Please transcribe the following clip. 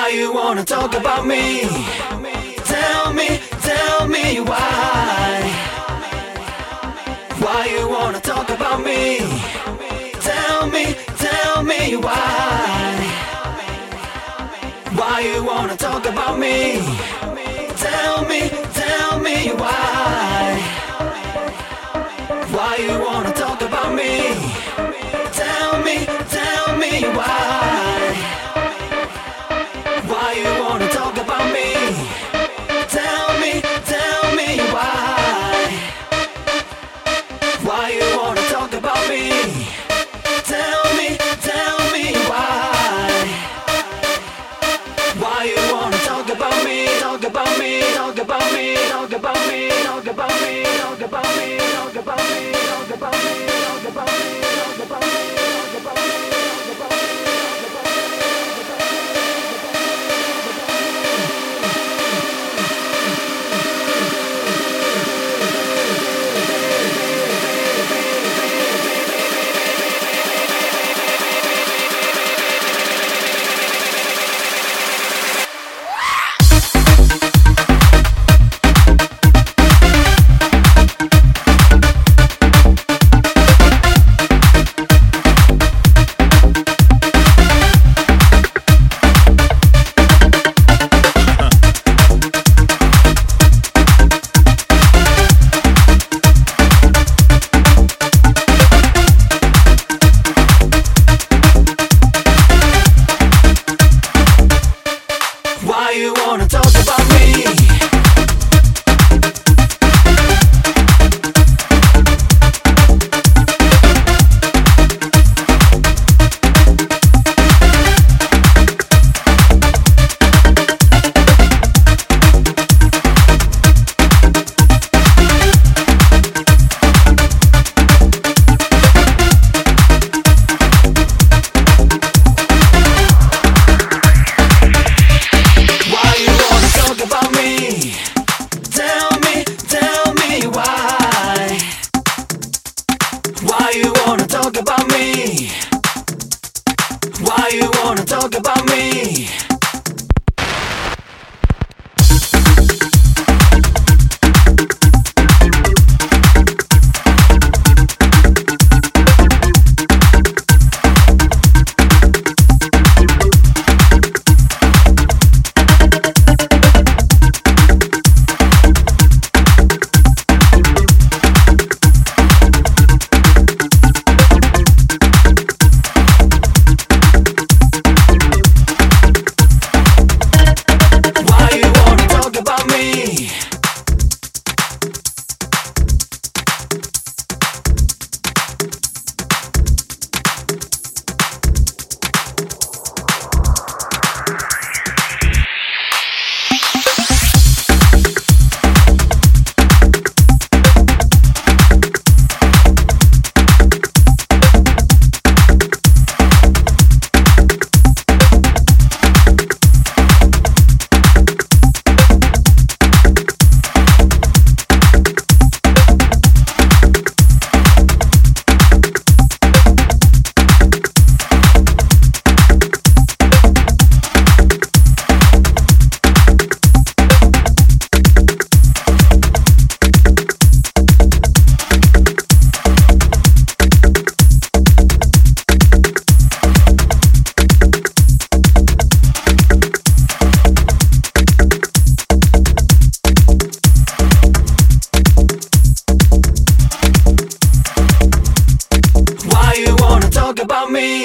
Why you wanna talk about me? Tell me, tell me why. Why you wanna talk about me? Tell me, tell me why. Why you wanna talk about me? Tell me, tell me why. Why you wanna talk about me? Talk about me? About me?